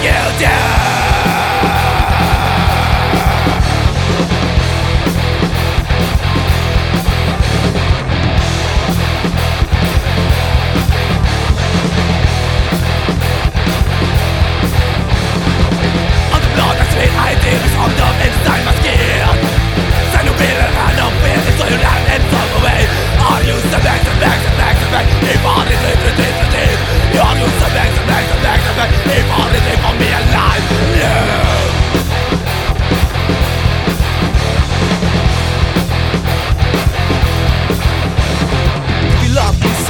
you do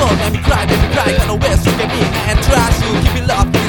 soul and cry, baby, cry, gonna waste you, baby, and trust you, keep me locked.